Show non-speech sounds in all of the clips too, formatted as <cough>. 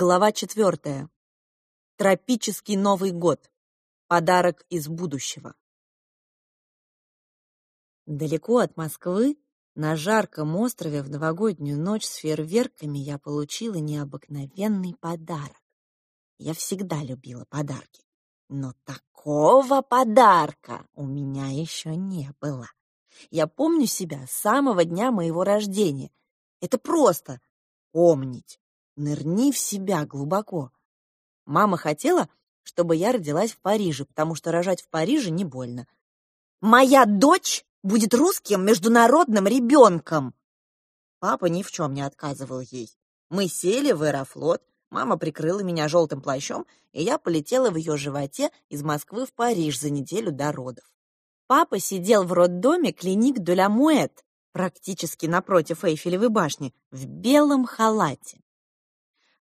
Глава четвертая. Тропический Новый год. Подарок из будущего. Далеко от Москвы, на жарком острове в новогоднюю ночь с фейерверками я получила необыкновенный подарок. Я всегда любила подарки, но такого подарка у меня еще не было. Я помню себя с самого дня моего рождения. Это просто помнить. Нырни в себя глубоко. Мама хотела, чтобы я родилась в Париже, потому что рожать в Париже не больно. «Моя дочь будет русским международным ребенком!» Папа ни в чем не отказывал ей. Мы сели в аэрофлот, мама прикрыла меня желтым плащом, и я полетела в ее животе из Москвы в Париж за неделю до родов. Папа сидел в роддоме клиник де ла Муэт, практически напротив Эйфелевой башни, в белом халате.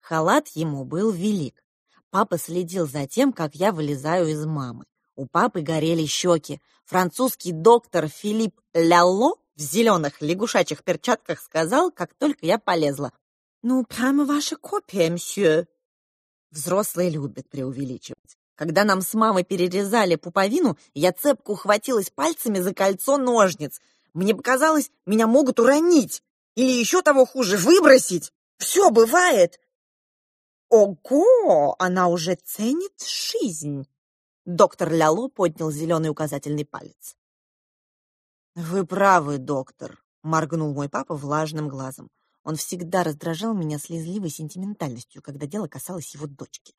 Халат ему был велик. Папа следил за тем, как я вылезаю из мамы. У папы горели щеки. Французский доктор Филипп Лялло в зеленых лягушачьих перчатках сказал, как только я полезла. «Ну, прямо ваша копия, мсье». Взрослые любят преувеличивать. Когда нам с мамой перерезали пуповину, я цепко ухватилась пальцами за кольцо ножниц. Мне показалось, меня могут уронить. Или еще того хуже, выбросить. Все бывает. Ого, она уже ценит жизнь. Доктор Ляло поднял зеленый указательный палец. Вы правы, доктор, моргнул мой папа влажным глазом. Он всегда раздражал меня слезливой сентиментальностью, когда дело касалось его дочки.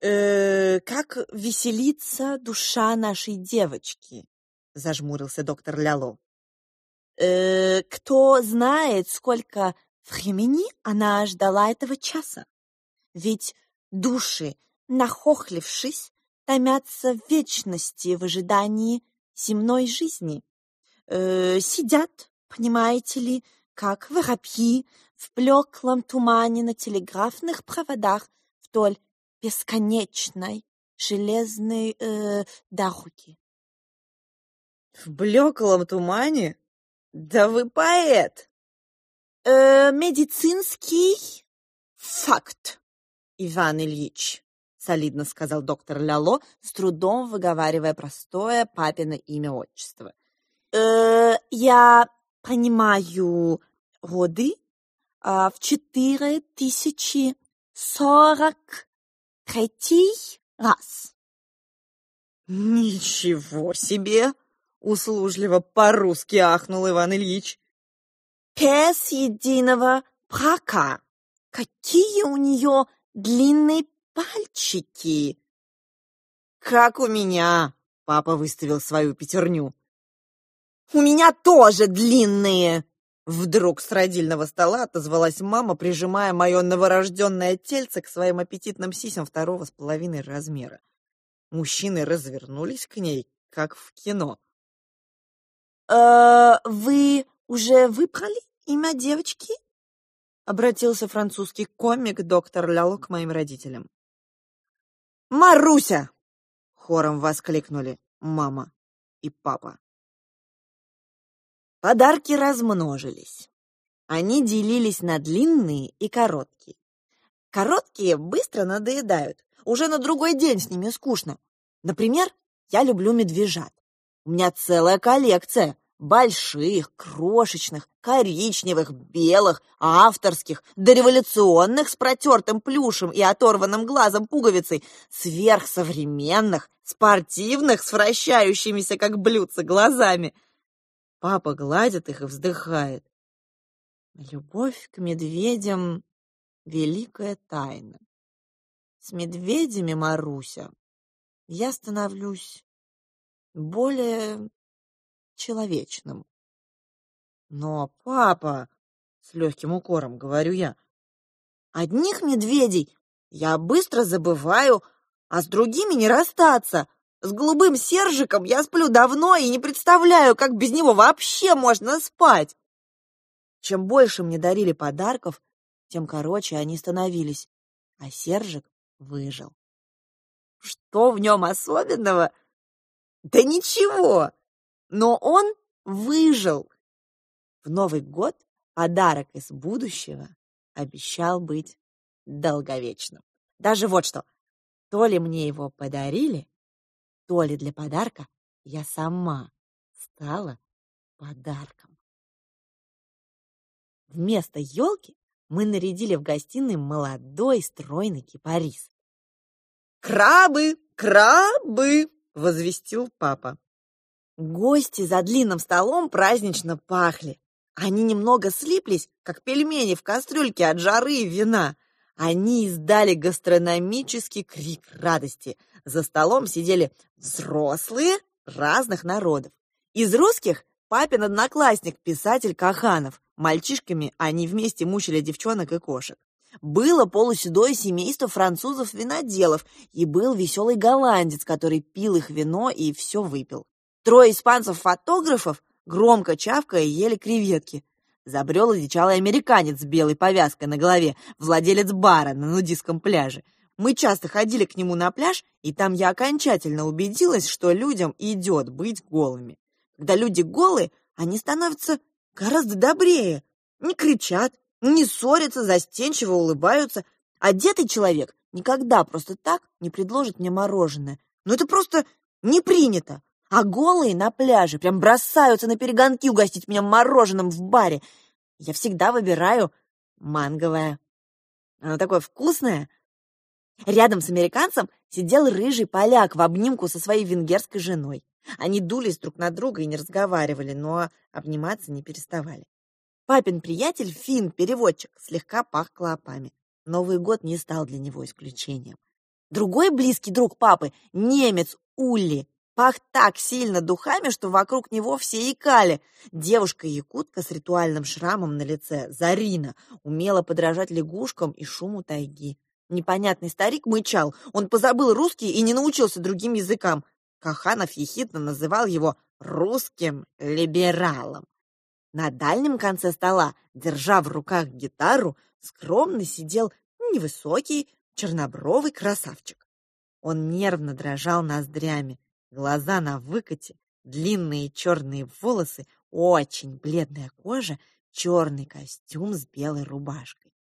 «Э, как веселится душа нашей девочки?» — зажмурился доктор Ляло. «Э, кто знает, сколько времени она ждала этого часа? Ведь души, нахохлившись, томятся в вечности в ожидании земной жизни. Э, сидят, понимаете ли, как воробьи в блеклом тумане на телеграфных проводах вдоль бесконечной железной э, дороги. В блеклом тумане? Да вы поэт! Э, медицинский факт. Иван Ильич, солидно сказал доктор Ляло, с трудом выговаривая простое папино имя-отчество. Э, я понимаю роды а, в четыре тысячи сорок третий раз. Ничего себе! Услужливо по-русски ахнул Иван Ильич. Без единого брака. Какие у нее длинные пальчики. Как у меня, папа выставил свою пятерню. У меня тоже длинные. Вдруг с родильного стола отозвалась мама, прижимая мое новорожденное тельце к своим аппетитным сисям второго с половиной размера. Мужчины развернулись к ней, как в кино. «Э, «Вы уже выбрали имя девочки?» обратился французский комик доктор Ляло к моим родителям. «Маруся!» — хором воскликнули мама и папа. Подарки размножились. Они делились на длинные и короткие. Короткие быстро надоедают. Уже на другой день с ними скучно. Например, я люблю медвежат. У меня целая коллекция. Больших, крошечных, коричневых, белых, авторских, дореволюционных с протертым плюшем и оторванным глазом пуговицей, сверхсовременных, спортивных с вращающимися, как блюдца, глазами. Папа гладит их и вздыхает. Любовь к медведям — великая тайна. С медведями, Маруся, я становлюсь более человечным. Но, папа, с легким укором говорю я, одних медведей я быстро забываю, а с другими не расстаться. С голубым Сержиком я сплю давно и не представляю, как без него вообще можно спать. Чем больше мне дарили подарков, тем короче они становились, а Сержик выжил. Что в нем особенного? Да ничего но он выжил. В Новый год подарок из будущего обещал быть долговечным. Даже вот что, то ли мне его подарили, то ли для подарка я сама стала подарком. Вместо елки мы нарядили в гостиной молодой стройный кипарис. «Крабы! Крабы!» — возвестил папа. Гости за длинным столом празднично пахли. Они немного слиплись, как пельмени в кастрюльке от жары и вина. Они издали гастрономический крик радости. За столом сидели взрослые разных народов. Из русских папин одноклассник, писатель Каханов. Мальчишками они вместе мучили девчонок и кошек. Было полуседое семейство французов-виноделов, и был веселый голландец, который пил их вино и все выпил. Трое испанцев-фотографов, громко чавкая, ели креветки. Забрел одичалый американец с белой повязкой на голове, владелец бара на нудистском пляже. Мы часто ходили к нему на пляж, и там я окончательно убедилась, что людям идет быть голыми. Когда люди голые, они становятся гораздо добрее. Не кричат, не ссорятся, застенчиво улыбаются. Одетый человек никогда просто так не предложит мне мороженое. Но это просто не принято. А голые на пляже прям бросаются на перегонки угостить меня мороженым в баре. Я всегда выбираю манговое. Оно такое вкусное. Рядом с американцем сидел рыжий поляк в обнимку со своей венгерской женой. Они дулись друг на друга и не разговаривали, но обниматься не переставали. Папин приятель, фин, переводчик, слегка пах клопами. Новый год не стал для него исключением. Другой близкий друг папы, немец Улли, Пах так сильно духами, что вокруг него все икали. Девушка-якутка с ритуальным шрамом на лице, Зарина, умела подражать лягушкам и шуму тайги. Непонятный старик мычал, он позабыл русский и не научился другим языкам. Каханов ехидно называл его русским либералом. На дальнем конце стола, держа в руках гитару, скромно сидел невысокий, чернобровый красавчик. Он нервно дрожал ноздрями глаза на выкате, длинные черные волосы, очень бледная кожа, черный костюм с белой рубашкой.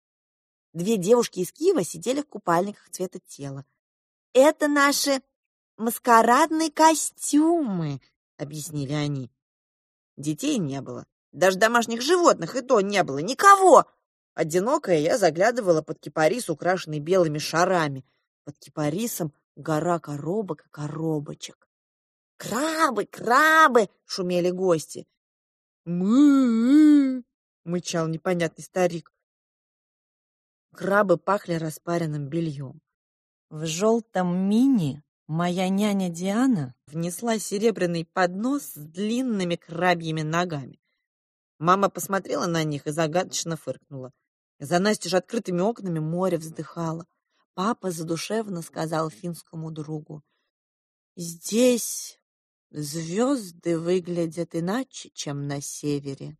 Две девушки из Киева сидели в купальниках цвета тела. «Это наши маскарадные костюмы», — объяснили они. Детей не было, даже домашних животных и то не было, никого. Одинокая я заглядывала под кипарис, украшенный белыми шарами. Под кипарисом гора коробок и коробочек. «Крабы, крабы!» — шумели гости. «Мы-мы!» — мычал непонятный старик. Крабы пахли распаренным бельем. В желтом мини моя няня Диана внесла серебряный поднос с длинными крабьими ногами. Мама посмотрела на них и загадочно фыркнула. За настежь открытыми окнами море вздыхало. Папа задушевно сказал финскому другу. «Здесь Звезды выглядят иначе, чем на севере.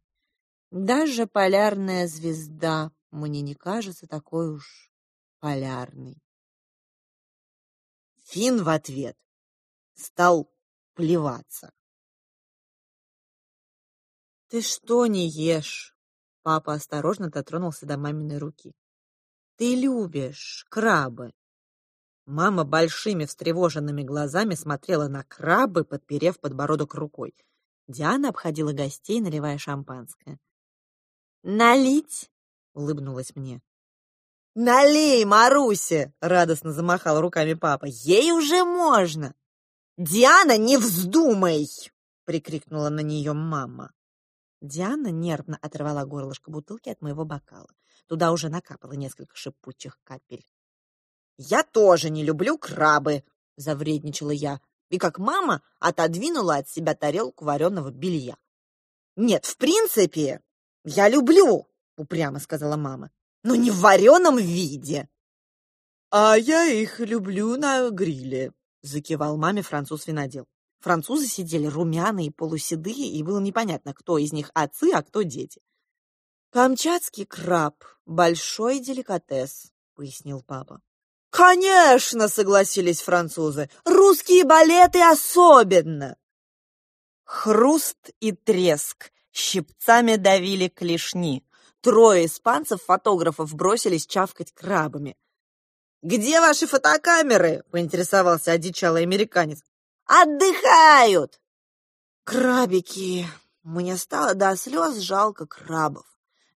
Даже полярная звезда мне не кажется такой уж полярной. Фин в ответ стал плеваться. «Ты что не ешь?» Папа осторожно дотронулся до маминой руки. «Ты любишь крабы, Мама большими встревоженными глазами смотрела на крабы, подперев подбородок рукой. Диана обходила гостей, наливая шампанское. «Налить?» — улыбнулась мне. «Налей, Маруся!» — радостно замахал руками папа. «Ей уже можно!» «Диана, не вздумай!» — прикрикнула на нее мама. Диана нервно оторвала горлышко бутылки от моего бокала. Туда уже накапало несколько шипучих капель. «Я тоже не люблю крабы», — завредничала я, и как мама отодвинула от себя тарелку вареного белья. «Нет, в принципе, я люблю», — упрямо сказала мама, «но не в вареном виде». «А я их люблю на гриле», — закивал маме француз-винодел. Французы сидели румяные, полуседые, и было непонятно, кто из них отцы, а кто дети. «Камчатский краб — большой деликатес», — пояснил папа. «Конечно!» — согласились французы. «Русские балеты особенно!» Хруст и треск. Щипцами давили клешни. Трое испанцев-фотографов бросились чавкать крабами. «Где ваши фотокамеры?» — поинтересовался одичалый американец. «Отдыхают!» «Крабики!» Мне стало до слез жалко крабов.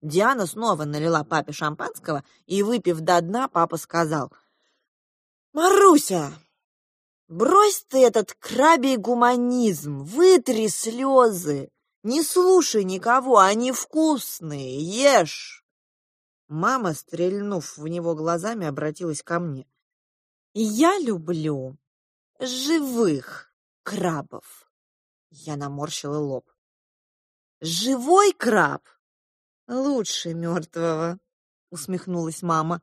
Диана снова налила папе шампанского, и, выпив до дна, папа сказал, «Маруся, брось ты этот крабий гуманизм, вытри слезы, не слушай никого, они вкусные, ешь!» Мама, стрельнув в него глазами, обратилась ко мне. «Я люблю живых крабов!» Я наморщила лоб. «Живой краб лучше мертвого!» усмехнулась мама.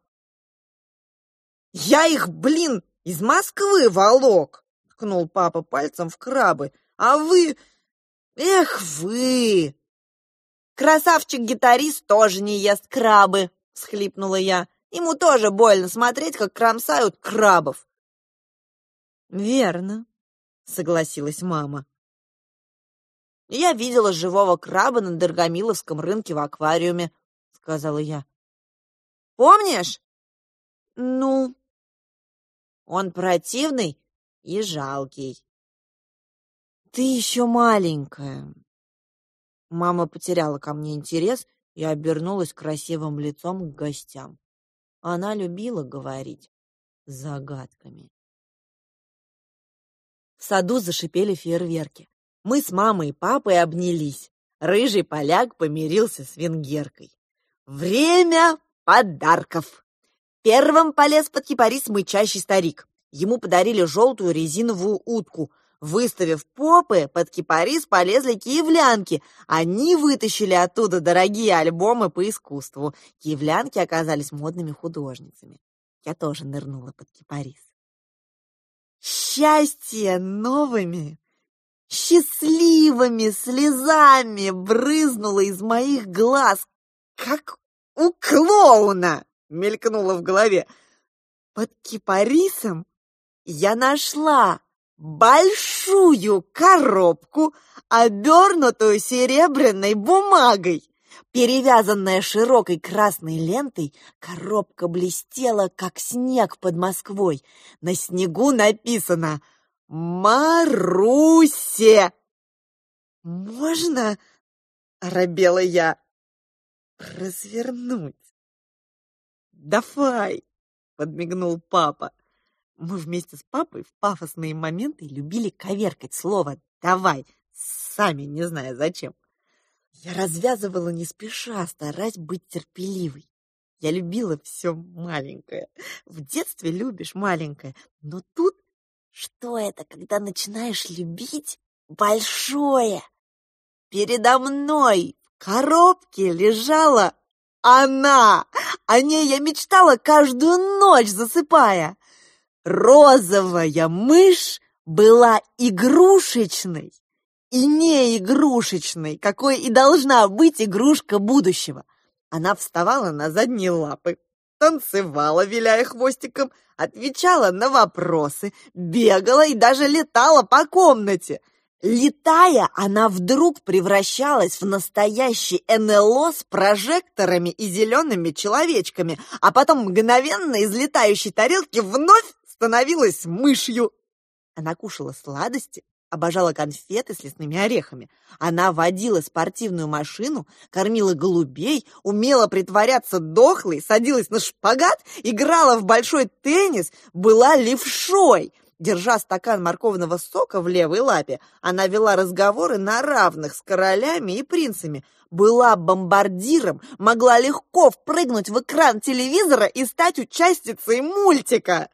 «Я их, блин, из Москвы волок!» — ткнул папа пальцем в крабы. «А вы... Эх вы!» «Красавчик-гитарист тоже не ест крабы!» — схлипнула я. «Ему тоже больно смотреть, как кромсают крабов!» «Верно», — согласилась мама. «Я видела живого краба на Доргомиловском рынке в аквариуме», — сказала я. «Помнишь?» «Ну?» Он противный и жалкий. Ты еще маленькая. Мама потеряла ко мне интерес и обернулась красивым лицом к гостям. Она любила говорить загадками. В саду зашипели фейерверки. Мы с мамой и папой обнялись. Рыжий поляк помирился с венгеркой. Время подарков. Первым полез под кипарис мычащий старик. Ему подарили желтую резиновую утку. Выставив попы, под кипарис полезли киевлянки. Они вытащили оттуда дорогие альбомы по искусству. Киевлянки оказались модными художницами. Я тоже нырнула под кипарис. Счастье новыми, счастливыми слезами брызнуло из моих глаз, как у клоуна мелькнуло в голове. Под кипарисом я нашла большую коробку, обернутую серебряной бумагой. Перевязанная широкой красной лентой, коробка блестела, как снег под Москвой. На снегу написано «Марусе». «Можно?» — оробела я. «Развернуть». «Давай!» — подмигнул папа. Мы вместе с папой в пафосные моменты любили коверкать слово «давай», сами не зная зачем. Я развязывала не спеша, стараясь быть терпеливой. Я любила все маленькое. В детстве любишь маленькое, но тут что это, когда начинаешь любить большое? Передо мной в коробке лежала она! О ней я мечтала каждую ночь, засыпая. Розовая мышь была игрушечной и не игрушечной, какой и должна быть игрушка будущего. Она вставала на задние лапы, танцевала, виляя хвостиком, отвечала на вопросы, бегала и даже летала по комнате. Летая, она вдруг превращалась в настоящий НЛО с прожекторами и зелеными человечками, а потом мгновенно из летающей тарелки вновь становилась мышью. Она кушала сладости, обожала конфеты с лесными орехами. Она водила спортивную машину, кормила голубей, умела притворяться дохлой, садилась на шпагат, играла в большой теннис, была левшой — Держа стакан морковного сока в левой лапе, она вела разговоры на равных с королями и принцами, была бомбардиром, могла легко впрыгнуть в экран телевизора и стать участницей мультика.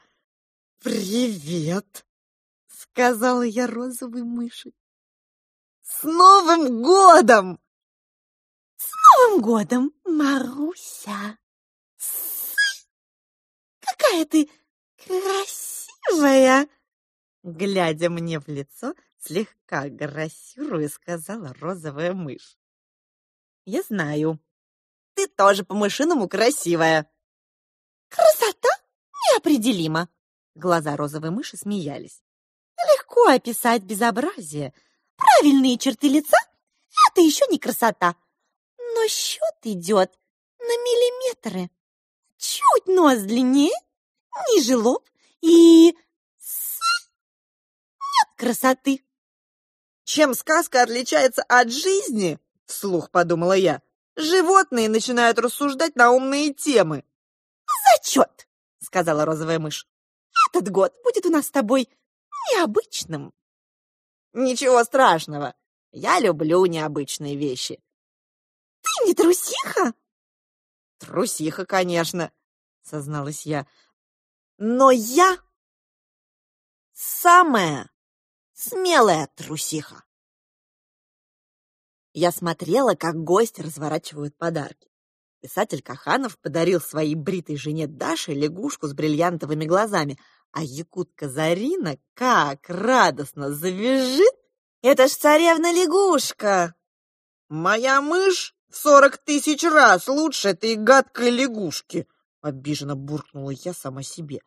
«Привет!» — сказала я розовой мыши. «С Новым годом!» «С Новым годом, Маруся!» «Какая ты красивая!» Глядя мне в лицо, слегка грассируя, сказала розовая мышь. «Я знаю. Ты тоже по-мышиному красивая». «Красота неопределима!» Глаза розовой мыши смеялись. «Легко описать безобразие. Правильные черты лица — это еще не красота. Но счет идет на миллиметры. Чуть нос длиннее, ниже лоб и... Красоты. Чем сказка отличается от жизни? Вслух подумала я. Животные начинают рассуждать на умные темы. Зачет, сказала розовая мышь. Этот год будет у нас с тобой необычным. Ничего страшного. Я люблю необычные вещи. Ты не трусиха? Трусиха, конечно, созналась я. Но я самая смелая трусиха. Я смотрела, как гости разворачивают подарки. Писатель Каханов подарил своей бритой жене Даше лягушку с бриллиантовыми глазами, а якутка Зарина как радостно завизжит. «Это ж царевна-лягушка!» «Моя мышь сорок тысяч раз лучше этой гадкой лягушки!» Обиженно буркнула я сама себе.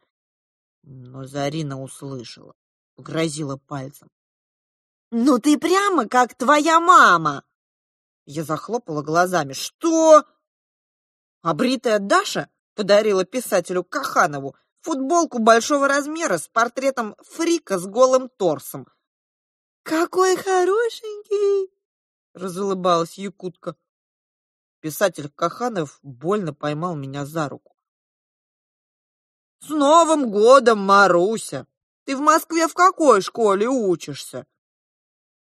Но Зарина услышала, погрозила пальцем. «Ну ты прямо как твоя мама!» Я захлопала глазами. «Что?» А бритая Даша подарила писателю Каханову футболку большого размера с портретом фрика с голым торсом. «Какой хорошенький!» — разулыбалась якутка. Писатель Каханов больно поймал меня за руку. «С Новым годом, Маруся! Ты в Москве в какой школе учишься?»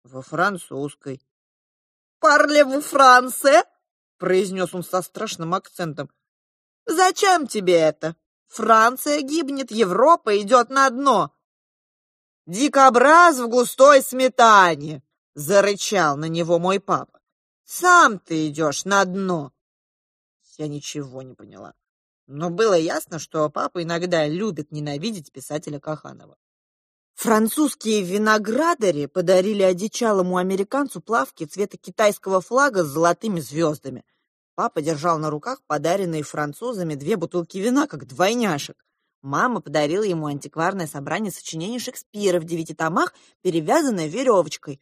«Во французской». «Парле-ву франце?» — произнес он со страшным акцентом. «Зачем тебе это? Франция гибнет, Европа идет на дно!» «Дикобраз в густой сметане!» — зарычал на него мой папа. «Сам ты идешь на дно!» Я ничего не поняла. Но было ясно, что папа иногда любит ненавидеть писателя Каханова. Французские виноградари подарили одичалому американцу плавки цвета китайского флага с золотыми звездами. Папа держал на руках подаренные французами две бутылки вина, как двойняшек. Мама подарила ему антикварное собрание сочинений Шекспира в девяти томах, перевязанное веревочкой.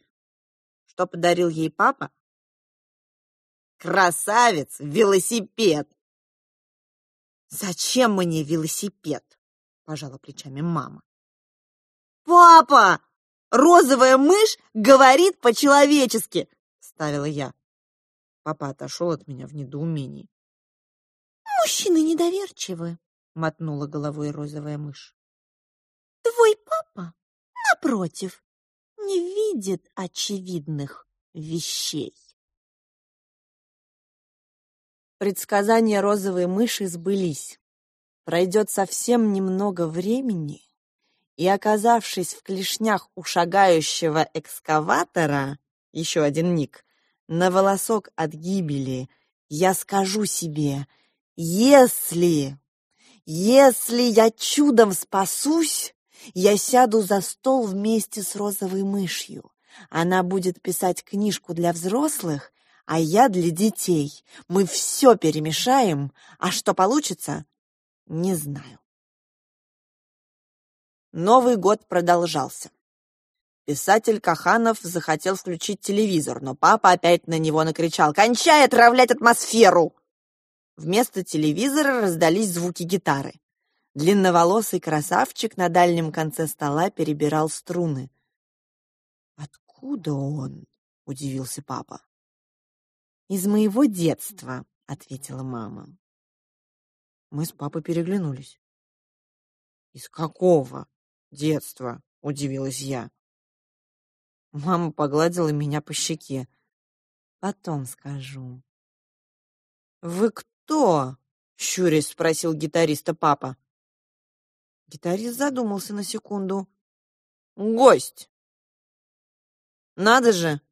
Что подарил ей папа? Красавец, велосипед. «Зачем мне велосипед?» — пожала плечами мама. «Папа! Розовая мышь говорит по-человечески!» — ставила я. Папа отошел от меня в недоумении. «Мужчины недоверчивы», — мотнула головой розовая мышь. «Твой папа, напротив, не видит очевидных вещей». Предсказания розовой мыши сбылись. Пройдет совсем немного времени, и, оказавшись в клешнях у шагающего экскаватора, еще один ник, на волосок от гибели, я скажу себе, если, если я чудом спасусь, я сяду за стол вместе с розовой мышью. Она будет писать книжку для взрослых, а я для детей. Мы все перемешаем, а что получится, не знаю. Новый год продолжался. Писатель Каханов захотел включить телевизор, но папа опять на него накричал «Кончай отравлять атмосферу!». Вместо телевизора раздались звуки гитары. Длинноволосый красавчик на дальнем конце стола перебирал струны. «Откуда он?» — удивился папа. «Из моего детства», — ответила мама. Мы с папой переглянулись. «Из какого детства?» — удивилась я. Мама погладила меня по щеке. «Потом скажу». «Вы кто?» — щурясь спросил гитариста папа. Гитарист задумался на секунду. «Гость!» «Надо же!»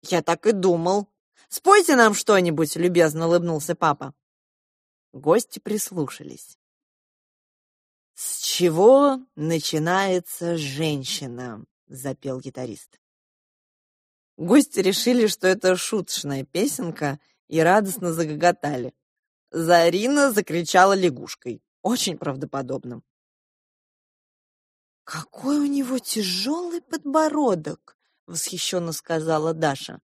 «Я так и думал!» Спойте нам что-нибудь, любезно улыбнулся папа. Гости прислушались. С чего начинается женщина? запел гитарист. Гости решили, что это шуточная песенка, и радостно загоготали. Зарина закричала лягушкой, очень правдоподобно. «Какой у него тяжелый подбородок!» — восхищенно сказала Даша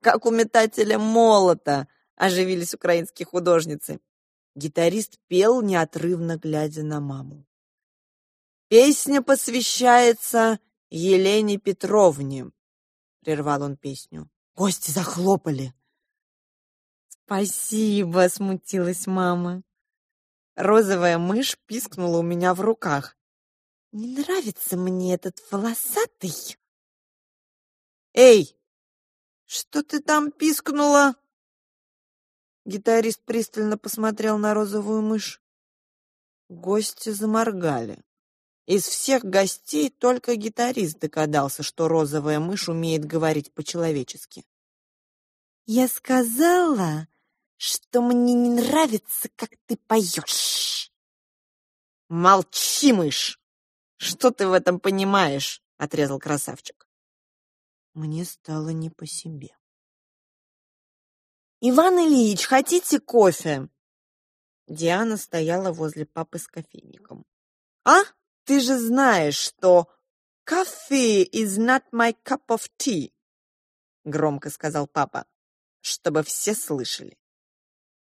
как у метателя молота, оживились украинские художницы. Гитарист пел, неотрывно глядя на маму. Песня посвящается Елене Петровне, прервал он песню. Гости захлопали. Спасибо, смутилась мама. Розовая мышь пискнула у меня в руках. Не нравится мне этот волосатый. Эй, что ты там пискнула? Гитарист пристально посмотрел на розовую мышь. Гости заморгали. Из всех гостей только гитарист догадался, что розовая мышь умеет говорить по-человечески. Я сказала, что мне не нравится, как ты поешь. Молчи, мышь. Что ты в этом понимаешь? отрезал красавчик. Мне стало не по себе. Иван Ильич, хотите кофе? Диана стояла возле папы с кофейником. А? Ты же знаешь, что coffee is not my cup of tea, громко сказал папа, чтобы все слышали.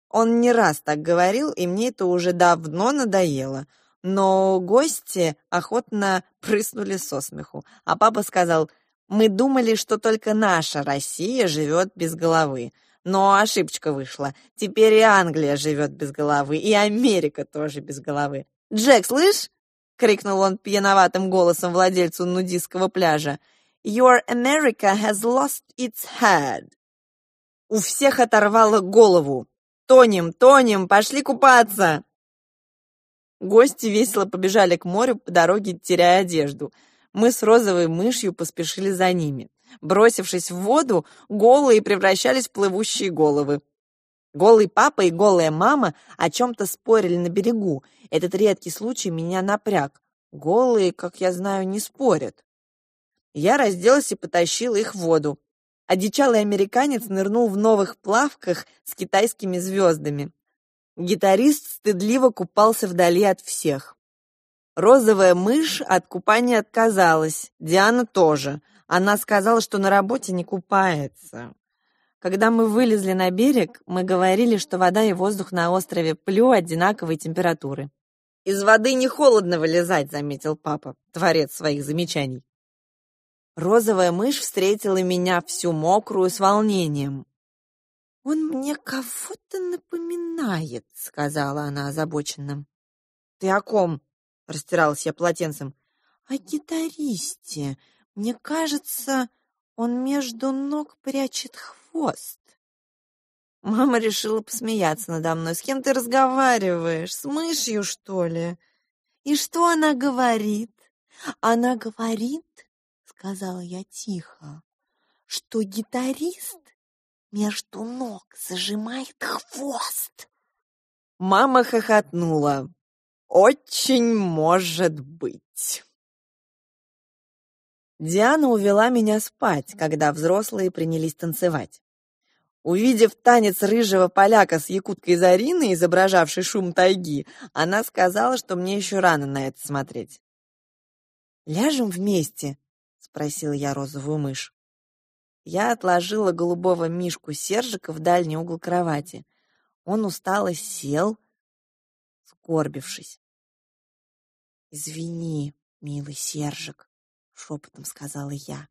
Он не раз так говорил, и мне это уже давно надоело. Но гости охотно прыснули со смеху, а папа сказал: "Мы думали, что только наша Россия живет без головы, но ошибочка вышла. Теперь и Англия живет без головы, и Америка тоже без головы. Джек, слышь? — крикнул он пьяноватым голосом владельцу нудистского пляжа. «Your America has lost its head!» У всех оторвало голову. «Тонем, тонем, пошли купаться!» Гости весело побежали к морю по дороге, теряя одежду. Мы с розовой мышью поспешили за ними. Бросившись в воду, голые превращались в плывущие головы. Голый папа и голая мама о чем-то спорили на берегу. Этот редкий случай меня напряг. Голые, как я знаю, не спорят. Я разделась и потащила их в воду. Одичалый американец нырнул в новых плавках с китайскими звездами. Гитарист стыдливо купался вдали от всех. Розовая мышь от купания отказалась, Диана тоже. Она сказала, что на работе не купается. Когда мы вылезли на берег, мы говорили, что вода и воздух на острове Плю одинаковой температуры. «Из воды не холодно вылезать», — заметил папа, творец своих замечаний. Розовая мышь встретила меня всю мокрую с волнением. «Он мне кого-то напоминает», — сказала она озабоченно. «Ты о ком?» — растиралась я полотенцем. «О гитаристе. Мне кажется, он между ног прячет хвост». Мама решила посмеяться надо мной. «С кем ты разговариваешь? С мышью, что ли?» «И что она говорит?» «Она говорит, — сказала я тихо, — что гитарист между ног зажимает хвост». Мама хохотнула. «Очень может быть». Диана увела меня спать, когда взрослые принялись танцевать. Увидев танец рыжего поляка с якуткой Зариной, изображавшей шум тайги, она сказала, что мне еще рано на это смотреть. «Ляжем вместе?» — спросила я розовую мышь. Я отложила голубого мишку Сержика в дальний угол кровати. Он устало сел, скорбившись. «Извини, милый Сержик», — шепотом сказала я.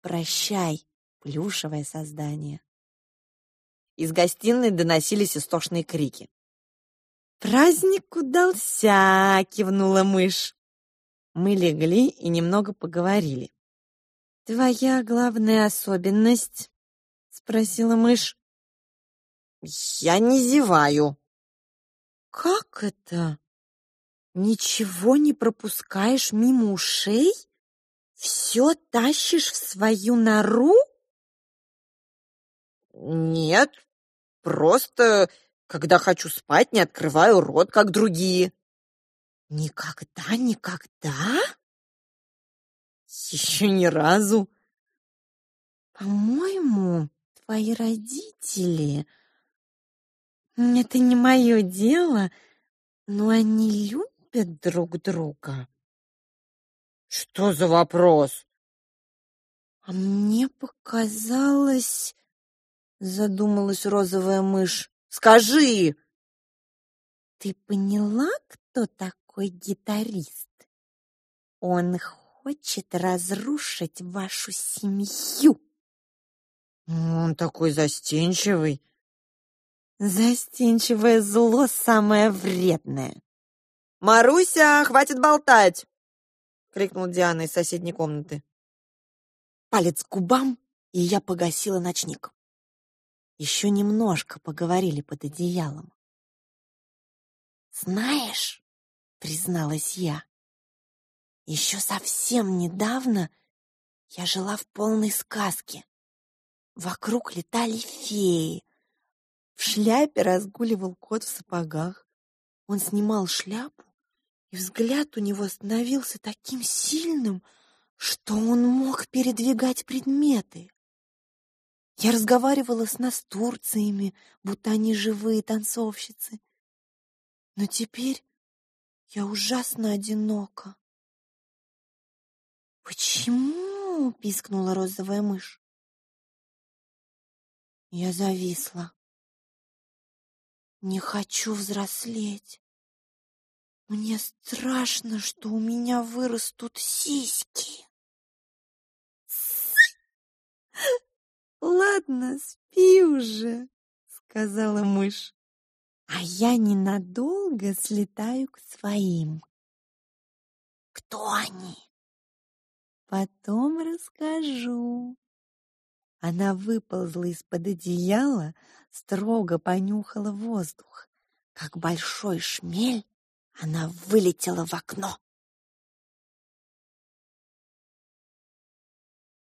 «Прощай, плюшевое создание. Из гостиной доносились истошные крики. «Праздник удался!» — кивнула мышь. Мы легли и немного поговорили. «Твоя главная особенность?» — спросила мышь. «Я не зеваю». «Как это? Ничего не пропускаешь мимо ушей? Все тащишь в свою нору?» Нет, просто когда хочу спать, не открываю рот, как другие. Никогда, никогда? Еще ни разу. По-моему, твои родители... Это не мое дело, но они любят друг друга. Что за вопрос? А мне показалось, Задумалась розовая мышь. Скажи! Ты поняла, кто такой гитарист? Он хочет разрушить вашу семью. Он такой застенчивый. Застенчивое зло самое вредное. Маруся, хватит болтать, крикнул Диана из соседней комнаты. Палец к губам, и я погасила ночник. Еще немножко поговорили под одеялом. Знаешь, призналась я, еще совсем недавно я жила в полной сказке. Вокруг летали феи. В шляпе разгуливал кот в сапогах. Он снимал шляпу, и взгляд у него становился таким сильным, что он мог передвигать предметы. Я разговаривала с настурциями, будто они живые танцовщицы. Но теперь я ужасно одинока. «Почему?» — пискнула розовая мышь. Я зависла. Не хочу взрослеть. Мне страшно, что у меня вырастут сиськи. <laughs> Ладно, спи уже, сказала мышь. А я ненадолго слетаю к своим. Кто они? Потом расскажу. Она выползла из-под одеяла, строго понюхала воздух. Как большой шмель, она вылетела в окно.